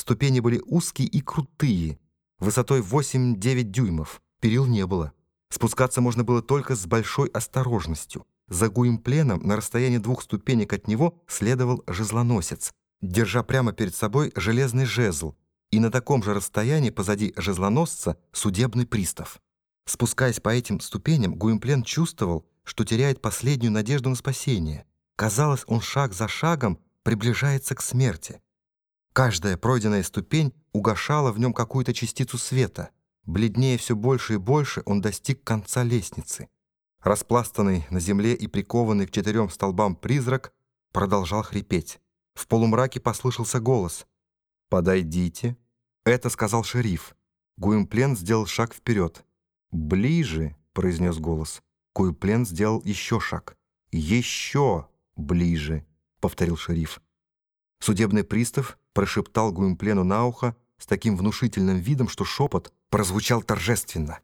Ступени были узкие и крутые, высотой 8-9 дюймов. Перил не было. Спускаться можно было только с большой осторожностью. За Гуимпленом на расстоянии двух ступенек от него следовал жезлоносец, держа прямо перед собой железный жезл, и на таком же расстоянии позади жезлоносца судебный пристав. Спускаясь по этим ступеням, Гуимплен чувствовал, что теряет последнюю надежду на спасение. Казалось, он шаг за шагом приближается к смерти. Каждая пройденная ступень угошала в нем какую-то частицу света. Бледнее все больше и больше он достиг конца лестницы. Распластанный на земле и прикованный к четырем столбам призрак продолжал хрипеть. В полумраке послышался голос. «Подойдите». Это сказал шериф. Гуимплен сделал шаг вперед. «Ближе», — произнес голос. Гуимплен сделал еще шаг. «Еще ближе», — повторил шериф. Судебный пристав прошептал Гуимплену на ухо с таким внушительным видом, что шепот прозвучал торжественно.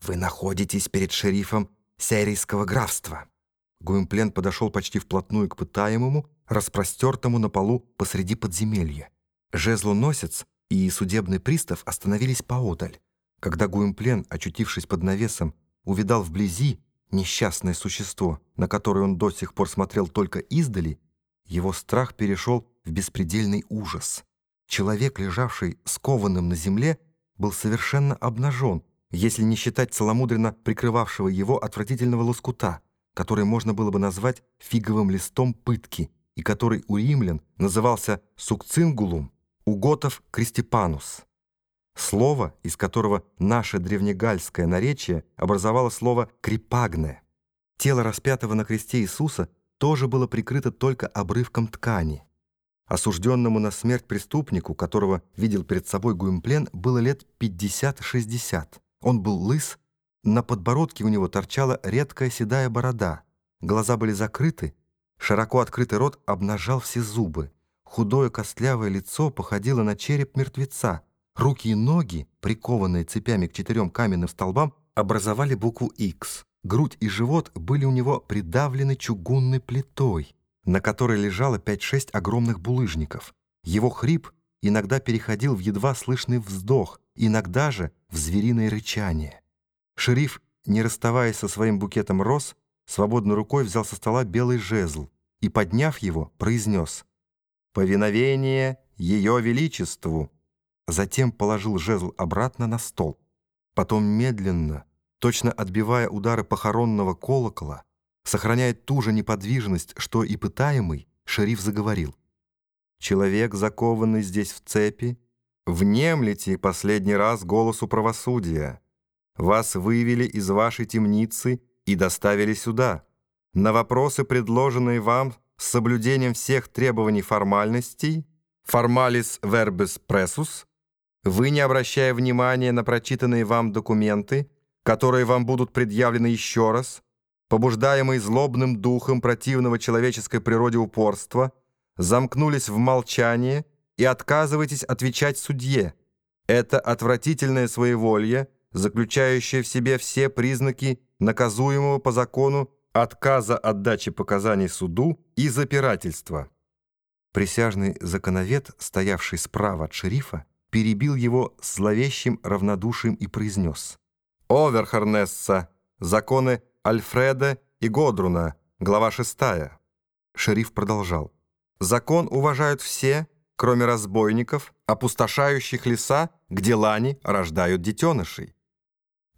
«Вы находитесь перед шерифом Серийского графства». Гуимплен подошел почти вплотную к пытаемому, распростертому на полу посреди подземелья. Жезлоносец и судебный пристав остановились поодаль. Когда Гуимплен, очутившись под навесом, увидал вблизи несчастное существо, на которое он до сих пор смотрел только издали, его страх перешел в беспредельный ужас. Человек, лежавший скованным на земле, был совершенно обнажен, если не считать целомудренно прикрывавшего его отвратительного лоскута, который можно было бы назвать фиговым листом пытки, и который у римлян назывался сукцингулум, у готов крестипанус. Слово, из которого наше древнегальское наречие образовало слово «крепагне». Тело распятого на кресте Иисуса тоже было прикрыто только обрывком ткани. Осужденному на смерть преступнику, которого видел перед собой Гуимплен, было лет 50-60. Он был лыс, на подбородке у него торчала редкая седая борода, глаза были закрыты, широко открытый рот обнажал все зубы, худое костлявое лицо походило на череп мертвеца, руки и ноги, прикованные цепями к четырем каменным столбам, образовали букву X. Грудь и живот были у него придавлены чугунной плитой, на которой лежало 5-6 огромных булыжников. Его хрип иногда переходил в едва слышный вздох, иногда же в звериное рычание. Шериф, не расставаясь со своим букетом роз, свободной рукой взял со стола белый жезл и, подняв его, произнес «Повиновение Ее Величеству!» Затем положил жезл обратно на стол. Потом медленно, точно отбивая удары похоронного колокола, сохраняя ту же неподвижность, что и пытаемый, шериф заговорил. «Человек, закованный здесь в цепи, внемлите последний раз голосу правосудия. Вас вывели из вашей темницы и доставили сюда. На вопросы, предложенные вам с соблюдением всех требований формальностей, формалис verbis pressus, вы, не обращая внимания на прочитанные вам документы, которые вам будут предъявлены еще раз, побуждаемые злобным духом противного человеческой природе упорства, замкнулись в молчании и отказываетесь отвечать судье. Это отвратительное своеволье, заключающее в себе все признаки наказуемого по закону отказа от дачи показаний суду и запирательства. Присяжный законовед, стоявший справа от шерифа, перебил его зловещим равнодушием и произнес — Оверхарнесса, законы Альфреда и Годруна, глава 6. Шериф продолжал. Закон уважают все, кроме разбойников, опустошающих леса, где лани рождают детенышей.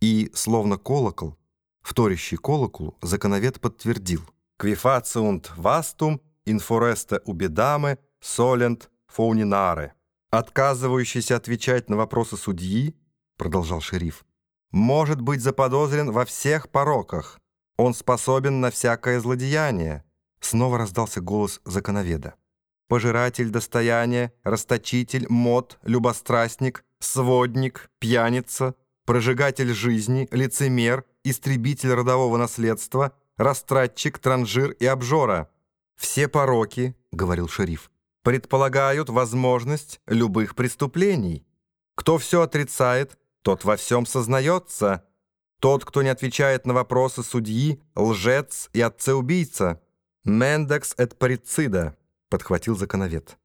И, словно колокол, вторящий колоколу, законовед подтвердил. «Qui faciunt vastum in foresta ubi damae solent founinare». Отказывающийся отвечать на вопросы судьи, продолжал шериф, может быть заподозрен во всех пороках. Он способен на всякое злодеяние». Снова раздался голос законоведа. «Пожиратель достояния, расточитель, мод, любострастник, сводник, пьяница, прожигатель жизни, лицемер, истребитель родового наследства, растратчик, транжир и обжора. Все пороки, — говорил шериф, — предполагают возможность любых преступлений. Кто все отрицает, тот во всем сознается. Тот, кто не отвечает на вопросы судьи, лжец и отца-убийца. «Мендекс эт парицида», — подхватил законовед.